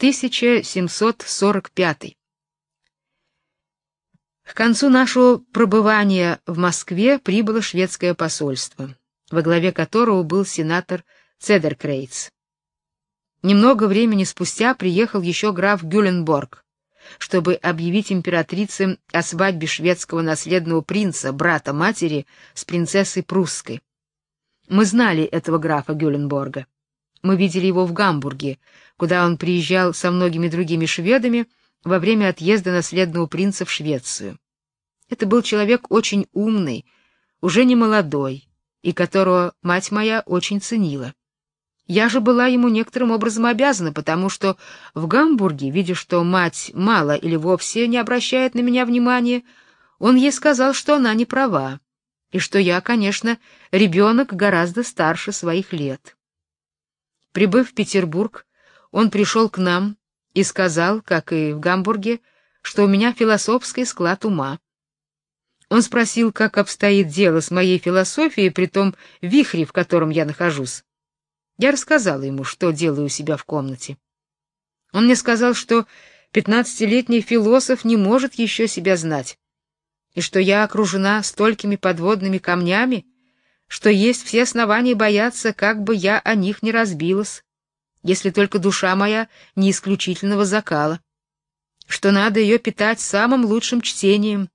1745. К концу нашего пребывания в Москве прибыло шведское посольство, во главе которого был сенатор Цедеркрейц. Немного времени спустя приехал еще граф Гюленборг, чтобы объявить императрице о свадьбе шведского наследного принца, брата матери, с принцессой прусской. Мы знали этого графа Гюленборга. Мы видели его в Гамбурге, куда он приезжал со многими другими шведами во время отъезда наследного принца в Швецию. Это был человек очень умный, уже не молодой, и которого мать моя очень ценила. Я же была ему некоторым образом обязана, потому что в Гамбурге, видя, что мать мало или вовсе не обращает на меня внимания, он ей сказал, что она не права, и что я, конечно, ребенок гораздо старше своих лет. Прибыв в Петербург, он пришел к нам и сказал, как и в Гамбурге, что у меня философский склад ума. Он спросил, как обстоит дело с моей философией при том вихре, в котором я нахожусь. Я рассказала ему, что делаю у себя в комнате. Он мне сказал, что пятнадцатилетний философ не может еще себя знать, и что я окружена столькими подводными камнями, что есть все основания бояться, как бы я о них не разбилась, если только душа моя не исключительного закала, что надо ее питать самым лучшим чтением.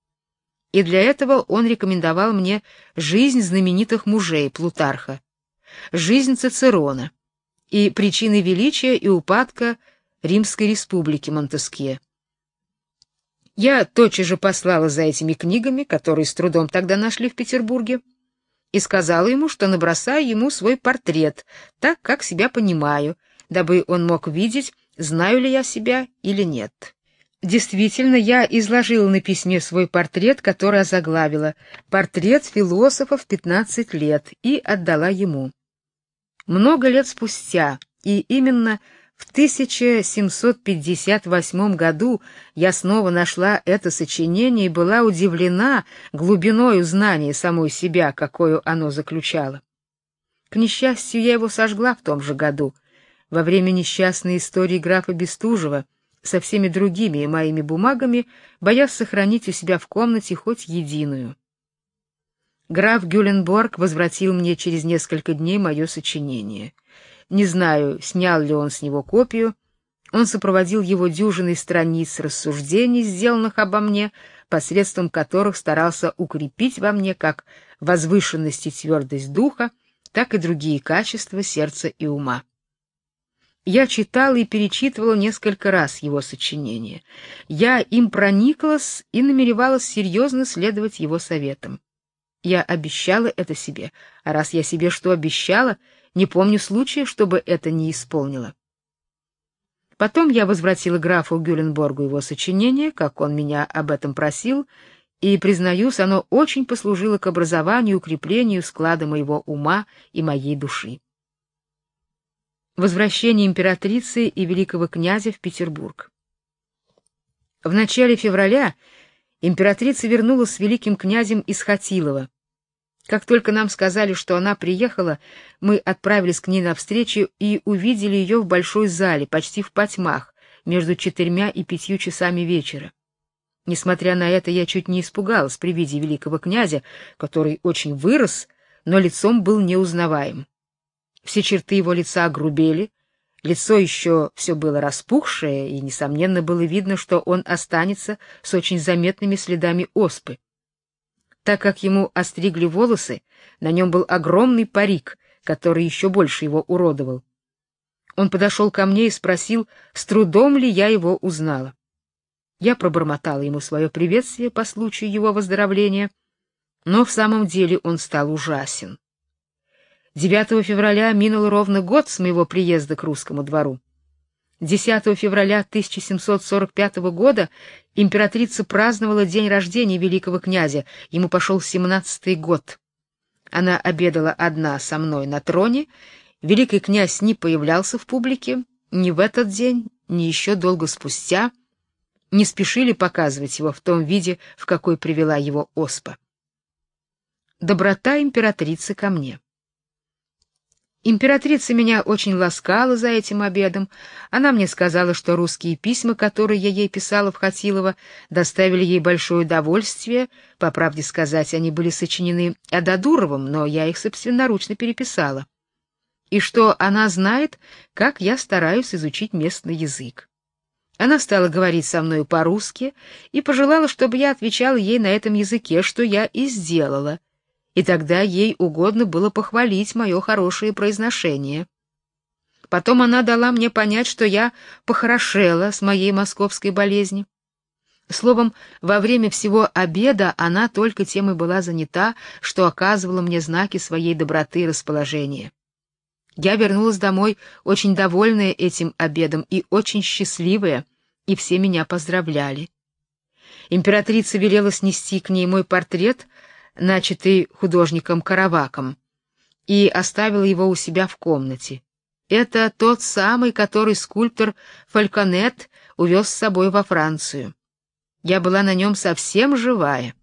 И для этого он рекомендовал мне жизнь знаменитых мужей Плутарха, жизнь Цицерона и причины величия и упадка Римской республики Монтескье. Я тотчас же послала за этими книгами, которые с трудом тогда нашли в Петербурге, и сказала ему, что набросаю ему свой портрет, так как себя понимаю, дабы он мог видеть, знаю ли я себя или нет. Действительно, я изложила на письме свой портрет, который озаглавила «Портрет философа в 15 лет» и отдала ему. Много лет спустя, и именно в 1758 году я снова нашла это сочинение и была удивлена глубиной знания самой себя, какую оно заключало. К несчастью, я его сожгла в том же году, во время несчастной истории графа Бестужева, со всеми другими моими бумагами, боясь сохранить у себя в комнате хоть единую. Граф Гюленборг возвратил мне через несколько дней мое сочинение. Не знаю, снял ли он с него копию. Он сопроводил его дюжиной страниц рассуждений, сделанных обо мне, посредством которых старался укрепить во мне как возвышенность и твердость духа, так и другие качества сердца и ума. Я читала и перечитывала несколько раз его сочинения. Я им прониклась и намеревалась серьезно следовать его советам. Я обещала это себе, а раз я себе что обещала, не помню случая, чтобы это не исполнила. Потом я возвратила графу Гюленборгу его сочинение, как он меня об этом просил, и признаюсь, оно очень послужило к образованию укреплению склада моего ума и моей души. Возвращение императрицы и великого князя в Петербург. В начале февраля императрица вернулась с великим князем из Хатилова, как только нам сказали, что она приехала, мы отправились к ней навстречу и увидели ее в большой зале, почти в потьмах, между четырьмя и пятью часами вечера. Несмотря на это, я чуть не испугалась при виде великого князя, который очень вырос, но лицом был неузнаваем. Все черты его лица огрубели, лицо еще все было распухшее, и несомненно было видно, что он останется с очень заметными следами оспы. Так как ему остригли волосы, на нем был огромный парик, который еще больше его уродовал. Он подошел ко мне и спросил, с трудом ли я его узнала. Я пробормотала ему свое приветствие по случаю его выздоровления, но в самом деле он стал ужасен. 9 февраля минул ровно год с моего приезда к русскому двору. 10 февраля 1745 года императрица праздновала день рождения великого князя, ему пошел семнадцатый год. Она обедала одна со мной на троне, великий князь не появлялся в публике ни в этот день, ни еще долго спустя, не спешили показывать его в том виде, в какой привела его оспа. Доброта императрицы ко мне. Императрица меня очень ласкала за этим обедом. Она мне сказала, что русские письма, которые я ей писала в Хатилово, доставили ей большое удовольствие. По правде сказать, они были сочинены Ададуровым, но я их собственноручно переписала. И что она знает, как я стараюсь изучить местный язык. Она стала говорить со мной по-русски и пожелала, чтобы я отвечала ей на этом языке, что я и сделала и тогда ей угодно было похвалить мое хорошее произношение. Потом она дала мне понять, что я похорошела с моей московской болезни. Словом, во время всего обеда она только тем и была занята, что оказывала мне знаки своей доброты и расположения. Я вернулась домой очень довольная этим обедом и очень счастливая, и все меня поздравляли. Императрица велела снести к ней мой портрет, начатый художником Караваком, и оставил его у себя в комнате. Это тот самый, который скульптор Фальконет увез с собой во Францию. Я была на нем совсем живая.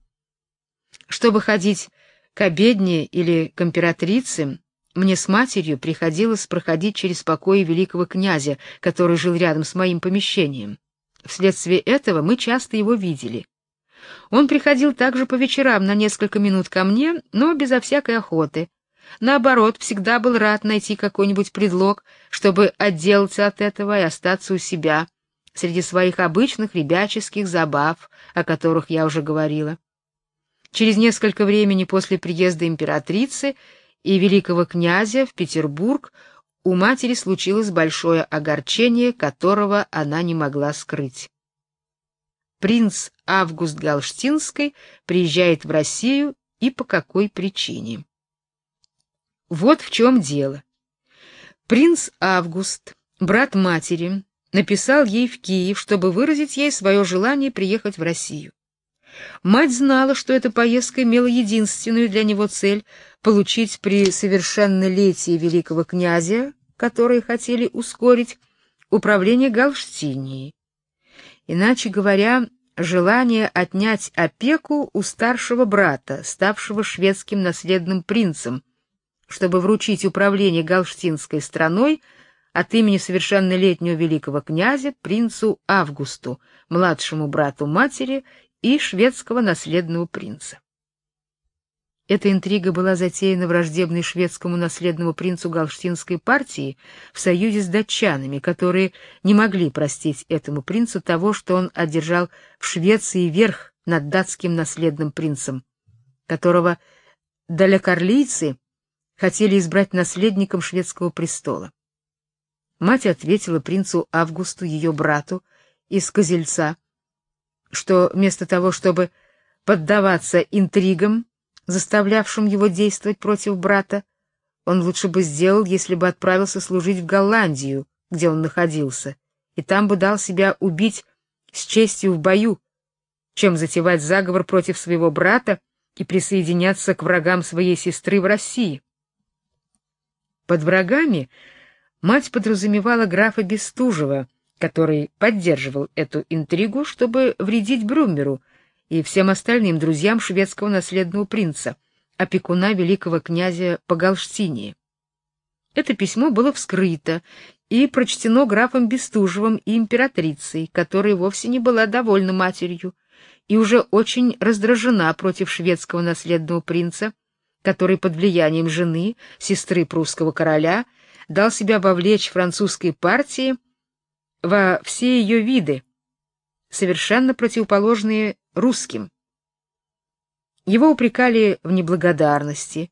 Чтобы ходить к обедне или к императрице, мне с матерью приходилось проходить через покои великого князя, который жил рядом с моим помещением. Вследствие этого мы часто его видели. Он приходил также по вечерам на несколько минут ко мне, но безо всякой охоты. Наоборот, всегда был рад найти какой-нибудь предлог, чтобы отделаться от этого и остаться у себя, среди своих обычных ребяческих забав, о которых я уже говорила. Через несколько времени после приезда императрицы и великого князя в Петербург у матери случилось большое огорчение, которого она не могла скрыть принц Август Галштинский приезжает в Россию и по какой причине. Вот в чем дело. Принц Август, брат матери, написал ей в Киев, чтобы выразить ей свое желание приехать в Россию. Мать знала, что эта поездка имела единственную для него цель получить при совершеннолетии великого князя, которые хотели ускорить управление Галштинией. Иначе говоря, желание отнять опеку у старшего брата, ставшего шведским наследным принцем, чтобы вручить управление галштинской страной от имени совершеннолетнего великого князя принцу Августу, младшему брату матери и шведского наследного принца. Эта интрига была затеяна враждебной шведскому наследному принцу Галштинской партии в союзе с датчанами, которые не могли простить этому принцу того, что он одержал в Швеции верх над датским наследным принцем, которого далекорлийцы хотели избрать наследником шведского престола. Мать ответила принцу Августу, ее брату, из Козельца, что вместо того, чтобы поддаваться интригам, заставлявшим его действовать против брата, он лучше бы сделал, если бы отправился служить в Голландию, где он находился, и там бы дал себя убить с честью в бою, чем затевать заговор против своего брата и присоединяться к врагам своей сестры в России. Под врагами мать подразумевала графа Бестужева, который поддерживал эту интригу, чтобы вредить Брюмеру, и всем остальным друзьям шведского наследного принца, опекуна великого князя по Галштинии. Это письмо было вскрыто и прочтено графом Бестужевым и императрицей, которая вовсе не была довольна матерью и уже очень раздражена против шведского наследного принца, который под влиянием жены, сестры прусского короля, дал себя вовлечь французской партии во все ее виды, совершенно противоположные русским. Его упрекали в неблагодарности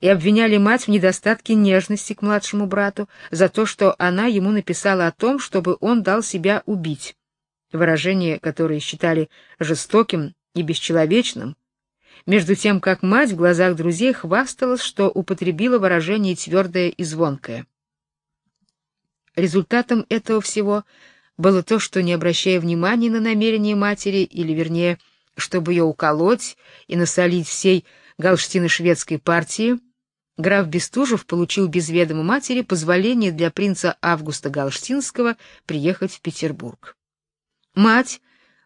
и обвиняли мать в недостатке нежности к младшему брату за то, что она ему написала о том, чтобы он дал себя убить. Выражение, которое считали жестоким и бесчеловечным, между тем как мать в глазах друзей хвасталась, что употребила выражение твердое и звонкое. Результатом этого всего было то, что, не обращая внимания на намерения матери, или, вернее, чтобы ее уколоть и насолить всей галштино-шведской партии, граф Бестужев получил без ведома матери позволение для принца Августа Галштинского приехать в Петербург. Мать,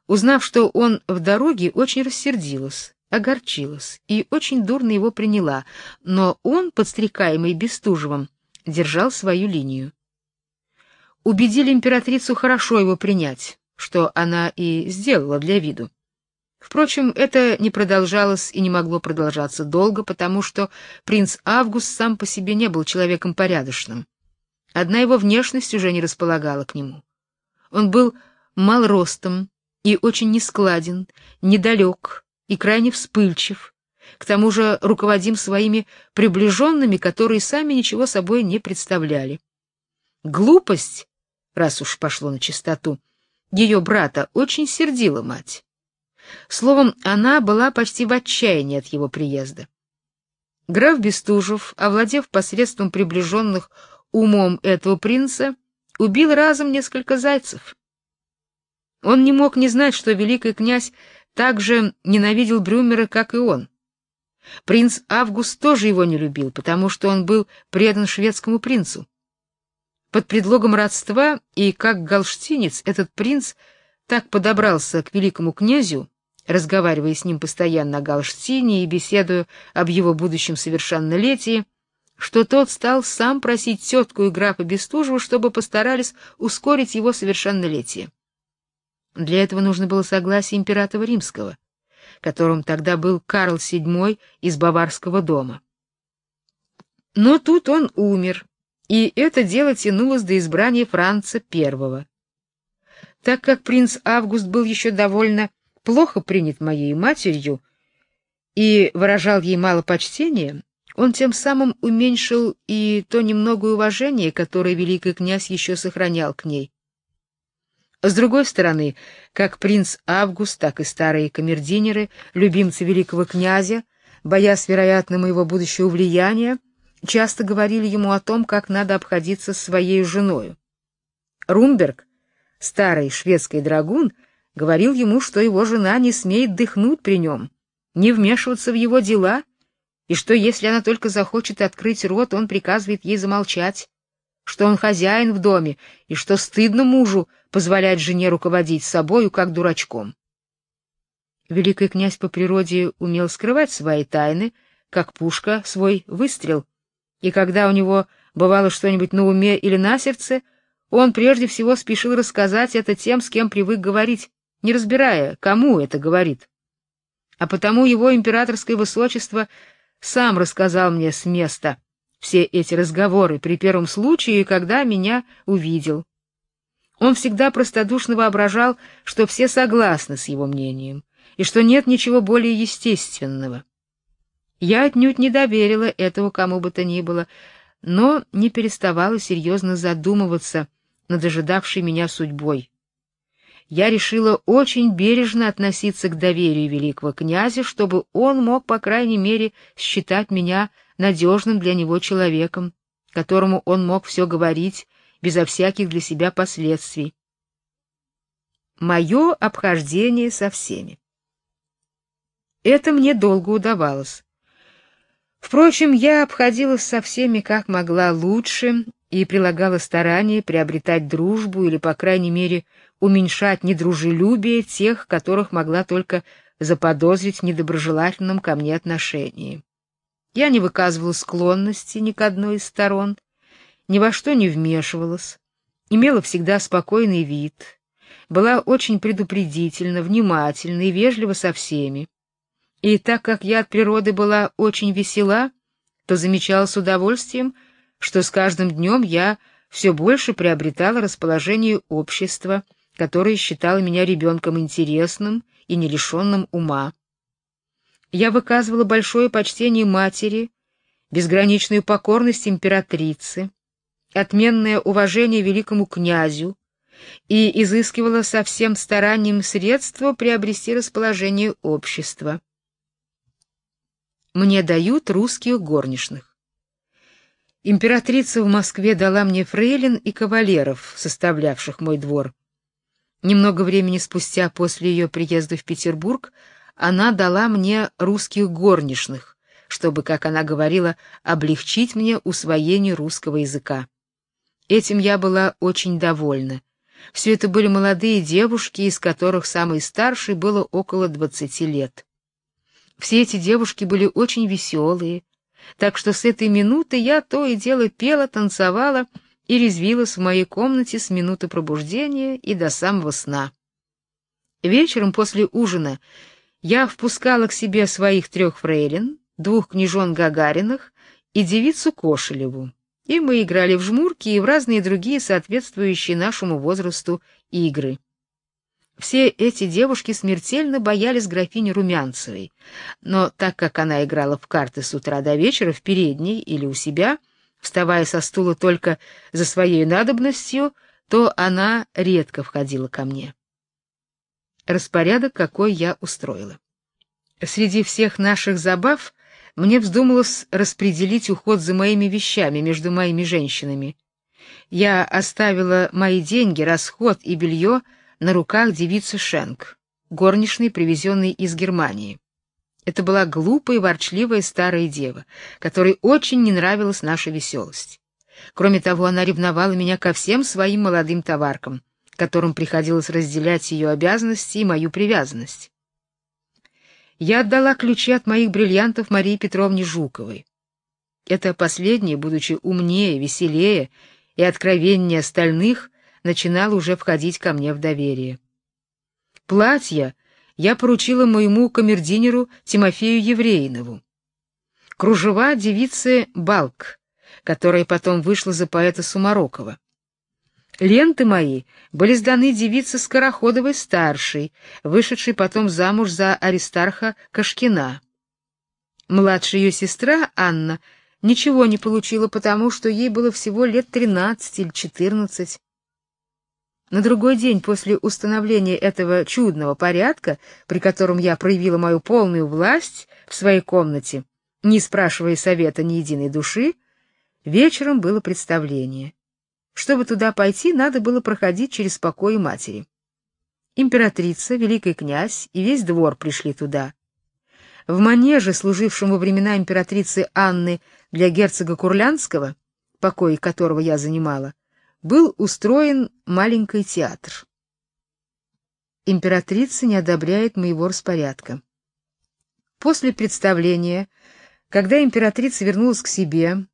узнав, что он в дороге, очень рассердилась, огорчилась и очень дурно его приняла, но он, подстрекаемый Бестужевым, держал свою линию. Убедили императрицу хорошо его принять, что она и сделала для виду. Впрочем, это не продолжалось и не могло продолжаться долго, потому что принц Август сам по себе не был человеком порядочным. Одна его внешность уже не располагала к нему. Он был мал ростом и очень нескладен, недалек и крайне вспыльчив, к тому же руководим своими приближенными, которые сами ничего собой не представляли. Глупость, раз уж пошло на чистоту, ее брата очень сердила мать. Словом, она была почти в отчаянии от его приезда. Граф Бестужев, овладев посредством приближенных умом этого принца, убил разом несколько зайцев. Он не мог не знать, что великий князь также ненавидел Брюмера, как и он. Принц Август тоже его не любил, потому что он был предан шведскому принцу. Под предлогом родства и как галштинец этот принц так подобрался к великому князю, разговаривая с ним постоянно о Галштине и беседуя об его будущем совершеннолетии, что тот стал сам просить тетку и графа Бестужева, чтобы постарались ускорить его совершеннолетие. Для этого нужно было согласие императора римского, которым тогда был Карл VII из Баварского дома. Но тут он умер, и это дело тянулось до избрания Франца I. Так как принц Август был еще довольно плохо принят моей матерью и выражал ей мало почтения, он тем самым уменьшил и то немногое уважение, которое великий князь еще сохранял к ней. С другой стороны, как принц Август, так и старые камердинеры, любимцы великого князя, боясь, вероятно, моего будущего влияния, часто говорили ему о том, как надо обходиться с своей женой. Румберг, старый шведский драгун, говорил ему, что его жена не смеет дыхнуть при нем, не вмешиваться в его дела, и что если она только захочет открыть рот, он приказывает ей замолчать что он хозяин в доме и что стыдно мужу позволять жене руководить собою как дурачком. Великий князь по природе умел скрывать свои тайны, как пушка свой выстрел, и когда у него бывало что-нибудь на уме или на сердце, он прежде всего спешил рассказать это тем, с кем привык говорить, не разбирая, кому это говорит. А потому его императорское высочество сам рассказал мне с места — все эти разговоры при первом случае, когда меня увидел. Он всегда простодушно воображал, что все согласны с его мнением и что нет ничего более естественного. Я отнюдь не доверила этого кому бы то ни было, но не переставала серьезно задумываться над ожидавшей меня судьбой. Я решила очень бережно относиться к доверию великого князя, чтобы он мог, по крайней мере, считать меня надежным для него человеком, которому он мог все говорить безо всяких для себя последствий. Мое обхождение со всеми. Это мне долго удавалось. Впрочем, я обходилась со всеми как могла лучше и прилагала старания приобретать дружбу или, по крайней мере, уменьшать недружелюбие тех, которых могла только заподозрить в недоброжелательном ко мне отношении. Я не выказывала склонности ни к одной из сторон, ни во что не вмешивалась, имела всегда спокойный вид, была очень предупредительна, внимательна и вежлива со всеми. И так как я от природы была очень весела, то замечала с удовольствием, что с каждым днем я все больше приобретала расположение общества, которое считало меня ребенком интересным и не лишенным ума. Я выказывала большое почтение матери, безграничную покорность императрице, отменное уважение великому князю и изыскивала со всем старанием средства приобрести расположение общества. Мне дают русских горничных. Императрица в Москве дала мне фрейлин и кавалеров, составлявших мой двор. Немного времени спустя после ее приезда в Петербург она дала мне русских горничных, чтобы, как она говорила, облегчить мне усвоение русского языка. Этим я была очень довольна. Все это были молодые девушки, из которых самой старшей было около двадцати лет. Все эти девушки были очень веселые, так что с этой минуты я то и дело пела, танцевала и резвилась в моей комнате с минуты пробуждения и до самого сна. Вечером после ужина я впускала к себе своих трех фрейлин, двух княжон Гагариных и девицу Кошелеву, и мы играли в жмурки и в разные другие соответствующие нашему возрасту игры. Все эти девушки смертельно боялись графини Румянцевой, но так как она играла в карты с утра до вечера в передней или у себя, вставая со стула только за своей надобностью, то она редко входила ко мне. Распорядок какой я устроила. Среди всех наших забав мне вздумалось распределить уход за моими вещами между моими женщинами. Я оставила мои деньги, расход и белье на руках девицы Шенк, горничной, привезенной из Германии. Это была глупая и ворчливая старая дева, которой очень не нравилась наша веселость. Кроме того, она ревновала меня ко всем своим молодым товаркам, которым приходилось разделять ее обязанности и мою привязанность. Я отдала ключи от моих бриллиантов Марии Петровне Жуковой. Это последняя, будучи умнее, веселее и откровеннее остальных, начинала уже входить ко мне в доверие. Платья я поручила моему камердинеру Тимофею Евреинову. Кружева девице Балк, которая потом вышла за поэта Сумарокова. Ленты мои были сданы девице Скороходовой-старшей, вышедшей потом замуж за Аристарха Кашкина. Младшая ее сестра, Анна, ничего не получила, потому что ей было всего лет тринадцать или четырнадцать. На другой день после установления этого чудного порядка, при котором я проявила мою полную власть в своей комнате, не спрашивая совета ни единой души, вечером было представление. Чтобы туда пойти, надо было проходить через покои матери. Императрица, великий князь и весь двор пришли туда. В манеже, служившем во времена императрицы Анны для герцога Курлянского, покои которого я занимала, был устроен маленький театр. Императрица не одобряет моего распорядка. После представления, когда императрица вернулась к себе,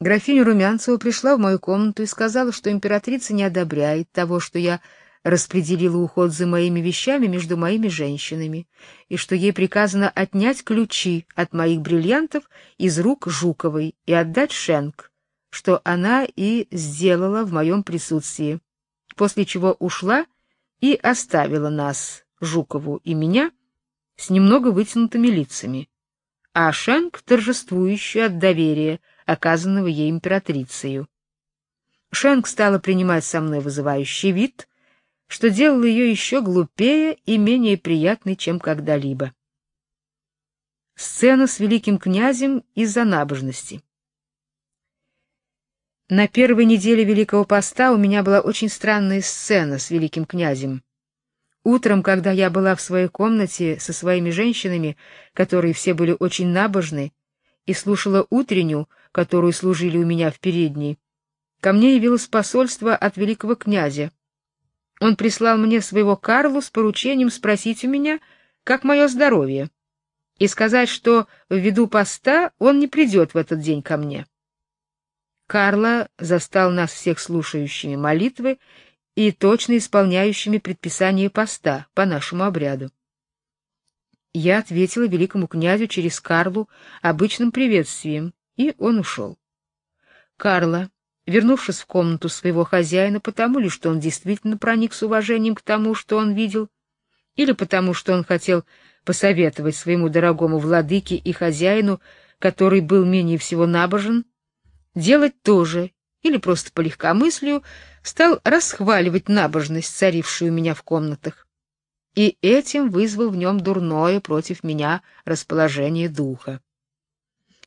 графиня Румянцева пришла в мою комнату и сказала, что императрица не одобряет того, что я распределила уход за моими вещами между моими женщинами, и что ей приказано отнять ключи от моих бриллиантов из рук Жуковой и отдать Шенк, что она и сделала в моем присутствии, после чего ушла и оставила нас, Жукову и меня, с немного вытянутыми лицами, а Шенк торжествующий от доверия, оказанного ей императрицей. Шенк стала принимать со мной вызывающий вид, что делало ее еще глупее и менее приятной, чем когда-либо. Сцена с великим князем из-за набожности. На первой неделе Великого Поста у меня была очень странная сцена с великим князем. Утром, когда я была в своей комнате со своими женщинами, которые все были очень набожны, и слушала утреннюю, которую служили у меня в передней, ко мне явилось посольство от великого князя. Он прислал мне своего Карлу с поручением спросить у меня, как мое здоровье, и сказать, что ввиду поста он не придет в этот день ко мне. Карла застал нас всех слушающими молитвы и точно исполняющими предписания поста по нашему обряду. Я ответила великому князю через Карлу обычным приветствием, и он ушел. Карла, вернувшись в комнату своего хозяина, потому ли, что он действительно проник с уважением к тому, что он видел, или потому, что он хотел посоветовать своему дорогому владыке и хозяину, который был менее всего набожен, делать тоже, или просто по легкомыслию, стал расхваливать набожность, царившую у меня в комнатах. И этим вызвал в нем дурное против меня расположение духа.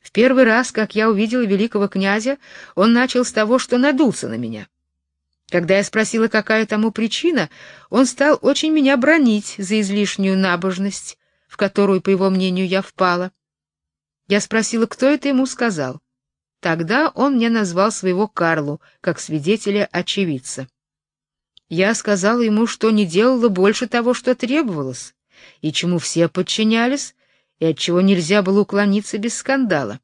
В первый раз, как я увидела великого князя, он начал с того, что надулся на меня. Когда я спросила, какая тому причина, он стал очень меня бронить за излишнюю набожность, в которую, по его мнению, я впала. Я спросила, кто это ему сказал. Тогда он мне назвал своего Карлу как свидетеля-очевидца. Я сказала ему, что не делала больше того, что требовалось, и чему все подчинялись, и от чего нельзя было уклониться без скандала.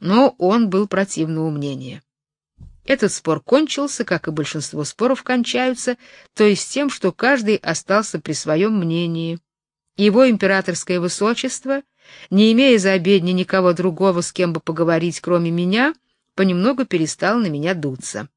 но он был противного мнения. Этот спор кончился, как и большинство споров кончаются, то есть тем, что каждый остался при своем мнении. Его императорское высочество, не имея за обедни никого другого, с кем бы поговорить, кроме меня, понемногу перестал на меня дуться.